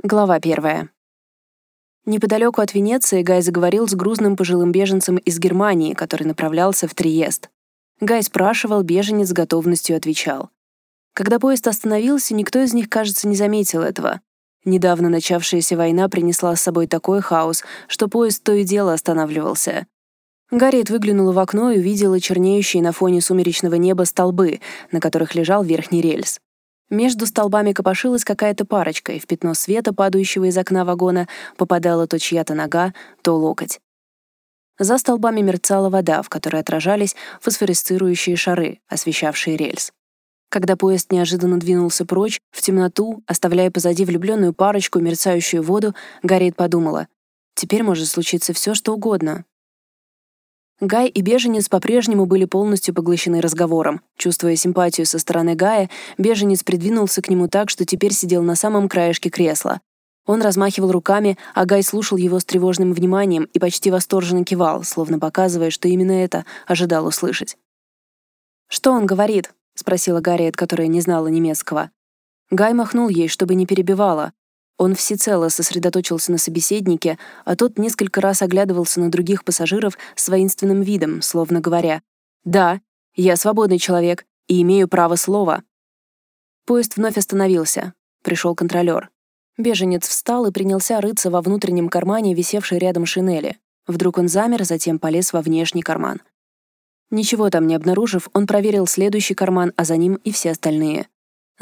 Глава первая. Неподалеку от Венеции Гай заговорил с грузным пожилым беженцем из Германии, который направлялся в Триест. Гай спрашивал, беженец с готовностью отвечал. Когда поезд остановился, никто из них, кажется, не заметил этого. Недавно начавшаяся война принесла с собой такой хаос, что поезд то и дело останавливался. Гарриет выглянула в окно и увидела чернеющие на фоне сумеречного неба столбы, на которых лежал верхний рельс. Между столбами копошилась какая-то парочка, и в пятно света, падающего из окна вагона, попадала то чья-то нога, то локоть. За столбами мерцала вода, в которой отражались фосфоресцирующие шары, освещавшие рельс. Когда поезд неожиданно двинулся прочь, в темноту, оставляя позади влюбленную парочку мерцающую воду, Гарриет подумала, «Теперь может случиться все, что угодно, Гай и беженец по-прежнему были полностью поглощены разговором. Чувствуя симпатию со стороны Гая, беженец придвинулся к нему так, что теперь сидел на самом краешке кресла. Он размахивал руками, а Гай слушал его с тревожным вниманием и почти восторженно кивал, словно показывая, что именно это ожидал услышать. «Что он говорит?» — спросила Гарриет, которая не знала немецкого. Гай махнул ей, чтобы не перебивала, он всецело сосредоточился на собеседнике, а тот несколько раз оглядывался на других пассажиров с воинственным видом, словно говоря «Да, я свободный человек и имею право слова». Поезд вновь остановился. Пришел контролер. Беженец встал и принялся рыться во внутреннем кармане, висевшей рядом шинели. Вдруг он замер, затем полез во внешний карман. Ничего там не обнаружив, он проверил следующий карман, а за ним и все остальные.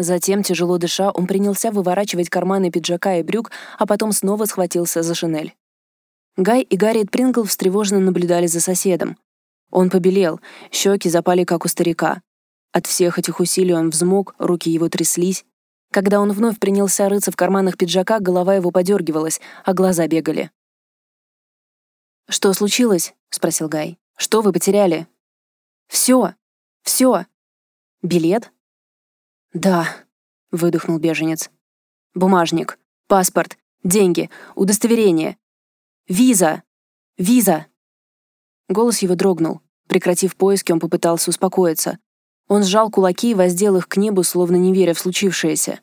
Затем, тяжело дыша, он принялся выворачивать карманы пиджака и брюк, а потом снова схватился за шинель. Гай и Гарриет Прингл встревоженно наблюдали за соседом. Он побелел, щеки запали, как у старика. От всех этих усилий он взмок, руки его тряслись. Когда он вновь принялся рыться в карманах пиджака, голова его подергивалась, а глаза бегали. «Что случилось?» — спросил Гай. «Что вы потеряли?» «Все! Все! Билет?» «Да», — выдохнул беженец. «Бумажник, паспорт, деньги, удостоверение. Виза! Виза!» Голос его дрогнул. Прекратив поиски, он попытался успокоиться. Он сжал кулаки и воздел их к небу, словно не веря в случившееся.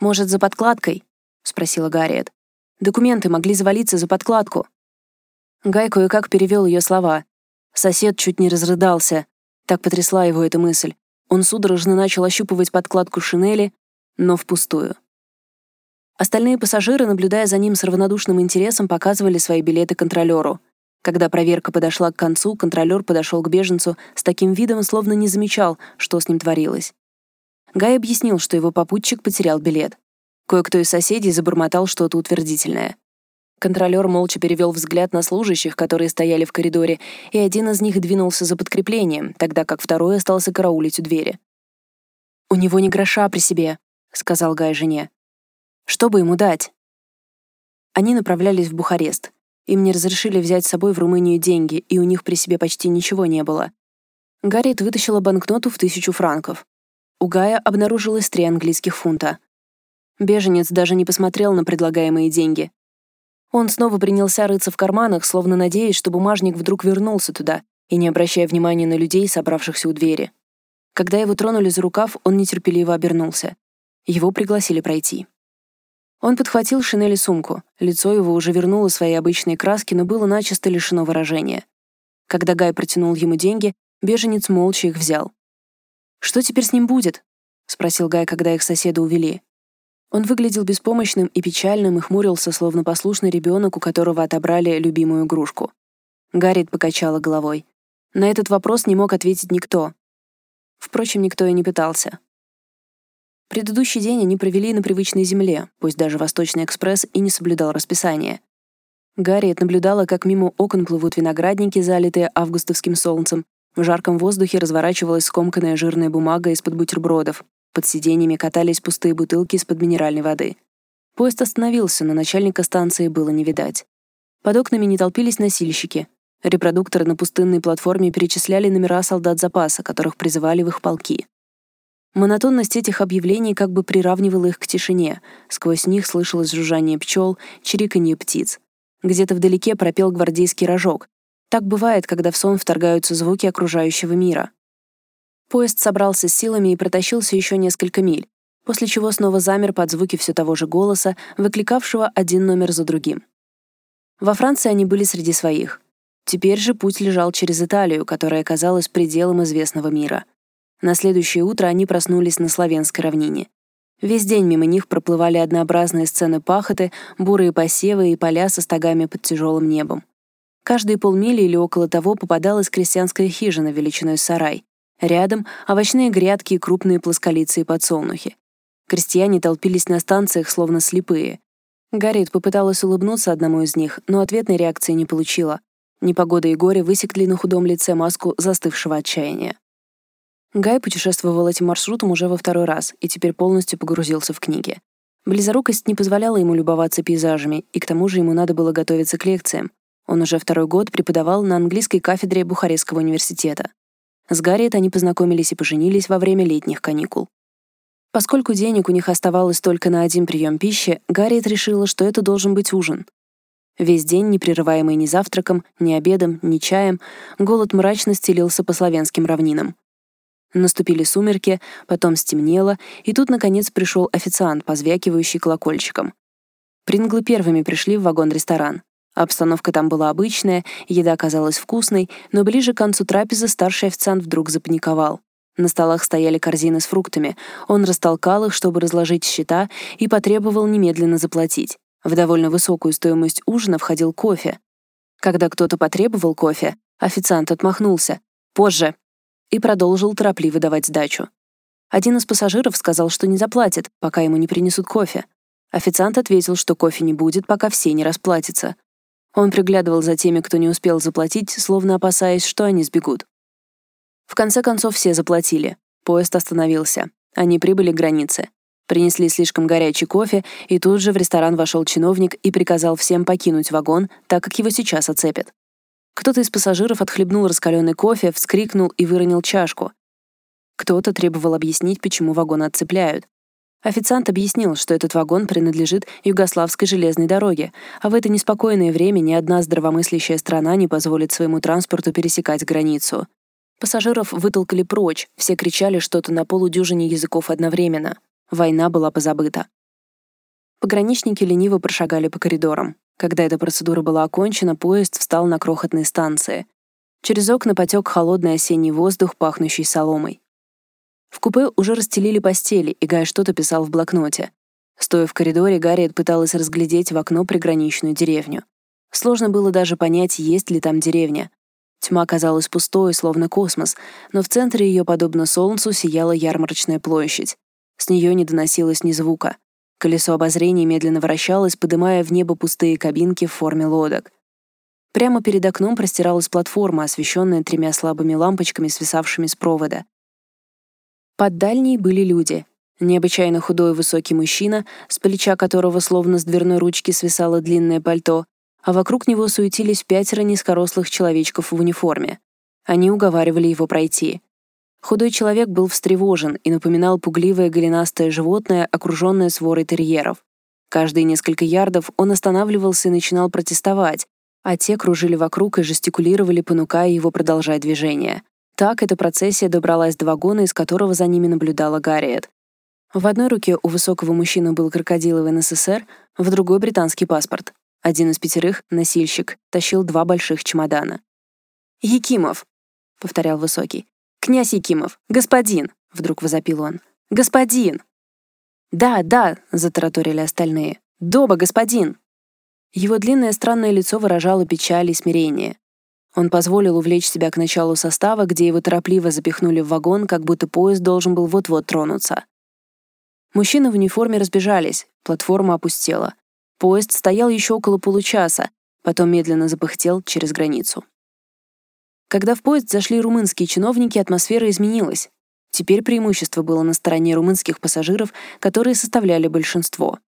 «Может, за подкладкой?» — спросила Гарриет. «Документы могли завалиться за подкладку». Гай кое-как перевел ее слова. Сосед чуть не разрыдался. Так потрясла его эта мысль. Он судорожно начал ощупывать подкладку шинели, но впустую. Остальные пассажиры, наблюдая за ним с равнодушным интересом, показывали свои билеты контролеру. Когда проверка подошла к концу, контролер подошел к беженцу с таким видом, словно не замечал, что с ним творилось. Гай объяснил, что его попутчик потерял билет. Кое-кто из соседей забормотал что-то утвердительное. Контролер молча перевел взгляд на служащих, которые стояли в коридоре, и один из них двинулся за подкреплением, тогда как второй остался караулить у двери. «У него не гроша при себе», — сказал Гай жене. «Что бы ему дать?» Они направлялись в Бухарест. Им не разрешили взять с собой в Румынию деньги, и у них при себе почти ничего не было. Гарриет вытащила банкноту в тысячу франков. У Гая обнаружилось три английских фунта. Беженец даже не посмотрел на предлагаемые деньги, он снова принялся рыться в карманах, словно надеясь, что бумажник вдруг вернулся туда, и не обращая внимания на людей, собравшихся у двери. Когда его тронули за рукав, он нетерпеливо обернулся. Его пригласили пройти. Он подхватил шинели сумку. Лицо его уже вернуло свои обычные краски, но было начисто лишено выражения. Когда Гай протянул ему деньги, беженец молча их взял. «Что теперь с ним будет?» — спросил Гай, когда их соседа увели. Он выглядел беспомощным и печальным и хмурился, словно послушный ребенок, у которого отобрали любимую игрушку. Гарриет покачала головой. На этот вопрос не мог ответить никто. Впрочем, никто и не пытался. Предыдущий день они провели на привычной земле, пусть даже Восточный экспресс и не соблюдал расписание. Гарриет наблюдала, как мимо окон плывут виноградники, залитые августовским солнцем. В жарком воздухе разворачивалась скомканная жирная бумага из-под бутербродов. Под сиденьями катались пустые бутылки из-под минеральной воды. Поезд остановился, но начальника станции было не видать. Под окнами не толпились носильщики. Репродукторы на пустынной платформе перечисляли номера солдат запаса, которых призывали в их полки. Монотонность этих объявлений как бы приравнивала их к тишине. Сквозь них слышалось жужжание пчел, чириканье птиц. Где-то вдалеке пропел гвардейский рожок. Так бывает, когда в сон вторгаются звуки окружающего мира. Поезд собрался силами и протащился еще несколько миль. после чего снова замер под звуки все того же голоса, выкликавшего один номер за другим. Во Франции они были среди своих. Теперь же путь лежал через Италию, которая казалась пределом известного мира. На следующее утро они проснулись на Славянской равнине. Весь день мимо них проплывали однообразные сцены пахоты, бурые посевы и поля со стогами под тяжелым небом. Каждые полмили или около того попадалась крестьянская хижина величиной сарай. Рядом — овощные грядки и крупные плосколицы и подсолнухи. Крестьяне толпились на станциях, словно слепые. Гарриет попыталась улыбнуться одному из них, но ответной реакции не получила. Непогода и горе высекли на худом лице маску застывшего отчаяния. Гай путешествовал этим маршрутом уже во второй раз и теперь полностью погрузился в книги. Близорукость не позволяла ему любоваться пейзажами, и к тому же ему надо было готовиться к лекциям. Он уже второй год преподавал на английской кафедре Бухарестского университета. С Гарриет они познакомились и поженились во время летних каникул. Поскольку денег у них оставалось только на один прием пищи, Гарриет решила, что это должен быть ужин. Весь день, не прерываемый ни завтраком, ни обедом, ни чаем, голод мрачно стелился по славянским равнинам. Наступили сумерки, потом стемнело, и тут, наконец, пришел официант, позвякивающий колокольчиком. Принглы первыми пришли в вагон-ресторан. Обстановка там была обычная, еда казалась вкусной, но ближе к концу трапезы старший официант вдруг запаниковал. На столах стояли корзины с фруктами. Он растолкал их, чтобы разложить счета, и потребовал немедленно заплатить. В довольно высокую стоимость ужина входил кофе. Когда кто-то потребовал кофе, официант отмахнулся. «Позже», и продолжил торопливо давать сдачу. Один из пассажиров сказал, что не заплатит, пока ему не принесут кофе. Официант ответил, что кофе не будет, пока все не расплатятся. Он приглядывал за теми, кто не успел заплатить, словно опасаясь, что они сбегут. В конце концов все заплатили. Поезд остановился. Они прибыли к границе. Принесли слишком горячий кофе, и тут же в ресторан вошел чиновник и приказал всем покинуть вагон, так как его сейчас оцепят. Кто-то из пассажиров отхлебнул раскаленный кофе, вскрикнул и выронил чашку. Кто-то требовал объяснить, почему вагон отцепляют. Официант объяснил, что этот вагон принадлежит Югославской железной дороге, а в это неспокойное время ни одна здравомыслящая страна не позволит своему транспорту пересекать границу. Пассажиров вытолкали прочь, все кричали что-то на полудюжине языков одновременно. Война была позабыта. Пограничники лениво прошагали по коридорам. Когда эта процедура была окончена, поезд встал на крохотной станции. Через окна потек холодный осенний воздух, пахнущий соломой. В купе уже расстелили постели, и Гай что-то писал в блокноте. Стоя в коридоре, Гарриет пыталась разглядеть в окно приграничную деревню. Сложно было даже понять, есть ли там деревня. Тьма казалась пустой, словно космос, но в центре ее, подобно солнцу, сияла ярмарочная площадь. С нее не доносилось ни звука. Колесо обозрения медленно вращалось, подымая в небо пустые кабинки в форме лодок. Прямо перед окном простиралась платформа, освещенная тремя слабыми лампочками, свисавшими с провода. Под дальней были люди. Необычайно худой высокий мужчина, с плеча которого словно с дверной ручки свисало длинное пальто, а вокруг него суетились пятеро низкорослых человечков в униформе. Они уговаривали его пройти. Худой человек был встревожен и напоминал пугливое голенастое животное, окруженное сворой терьеров. Каждые несколько ярдов он останавливался и начинал протестовать, а те кружили вокруг и жестикулировали, понукая его продолжать движение. Так эта процессия добралась до вагона, из которого за ними наблюдала Гарриет. В одной руке у высокого мужчины был крокодиловый НССР, в другой — британский паспорт. Один из пятерых, носильщик, тащил два больших чемодана. «Якимов», — повторял высокий, «Князь Якимов! Господин!» — вдруг возопил он. «Господин!» «Да, да!» — затараторили остальные. «Доба, господин!» Его длинное странное лицо выражало печаль и смирение. Он позволил увлечь себя к началу состава, где его торопливо запихнули в вагон, как будто поезд должен был вот-вот тронуться. Мужчины в униформе разбежались, платформа опустела. Поезд стоял еще около получаса, потом медленно запыхтел через границу. Когда в поезд зашли румынские чиновники, атмосфера изменилась. Теперь преимущество было на стороне румынских пассажиров, которые составляли большинство.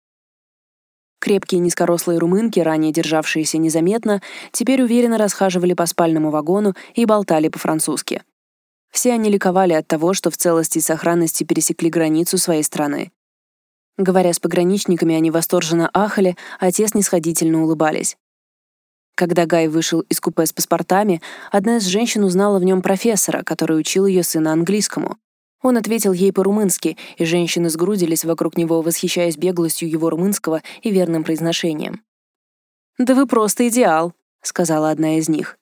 Крепкие низкорослые румынки, ранее державшиеся незаметно, теперь уверенно расхаживали по спальному вагону и болтали по-французски. Все они ликовали от того, что в целости и сохранности пересекли границу своей страны. Говоря с пограничниками, они восторженно ахали, а те снисходительно улыбались. Когда Гай вышел из купе с паспортами, одна из женщин узнала в нем профессора, который учил ее сына английскому. Он ответил ей по-румынски, и женщины сгрудились вокруг него, восхищаясь беглостью его румынского и верным произношением. «Да вы просто идеал», — сказала одна из них.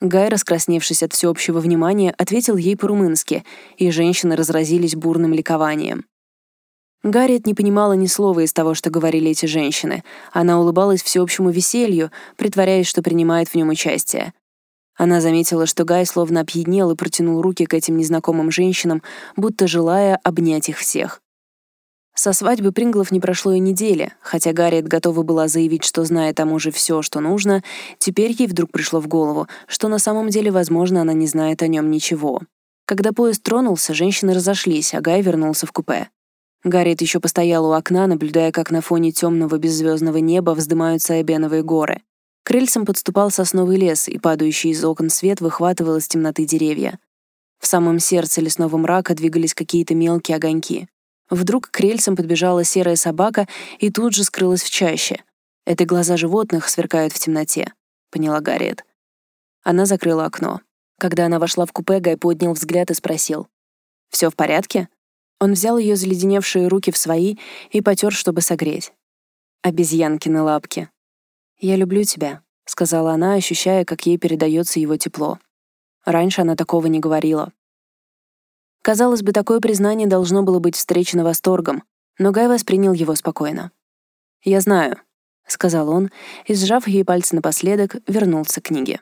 Гай, раскрасневшись от всеобщего внимания, ответил ей по-румынски, и женщины разразились бурным ликованием. Гарриет не понимала ни слова из того, что говорили эти женщины. Она улыбалась всеобщему веселью, притворяясь, что принимает в нем участие. Она заметила, что Гай словно опьянел и протянул руки к этим незнакомым женщинам, будто желая обнять их всех. Со свадьбы Принглов не прошло и недели, хотя Гарриет готова была заявить, что знает о муже все, что нужно, теперь ей вдруг пришло в голову, что на самом деле, возможно, она не знает о нем ничего. Когда поезд тронулся, женщины разошлись, а Гай вернулся в купе. Гарриет еще постояла у окна, наблюдая, как на фоне темного беззвездного неба вздымаются Эбеновые горы. К рельсам подступал сосновый лес, и падающий из окон свет выхватывал из темноты деревья. В самом сердце лесного мрака двигались какие-то мелкие огоньки. Вдруг к рельсам подбежала серая собака и тут же скрылась в чаще. Это глаза животных сверкают в темноте, поняла Гарриет. Она закрыла окно. Когда она вошла в купе, Гай поднял взгляд и спросил. «Все в порядке?» Он взял ее заледеневшие руки в свои и потер, чтобы согреть. Обезьянки на лапке. «Я люблю тебя», — сказала она, ощущая, как ей передается его тепло. Раньше она такого не говорила. Казалось бы, такое признание должно было быть встречено восторгом, но Гай воспринял его спокойно. «Я знаю», — сказал он, и, сжав ей пальцы напоследок, вернулся к книге.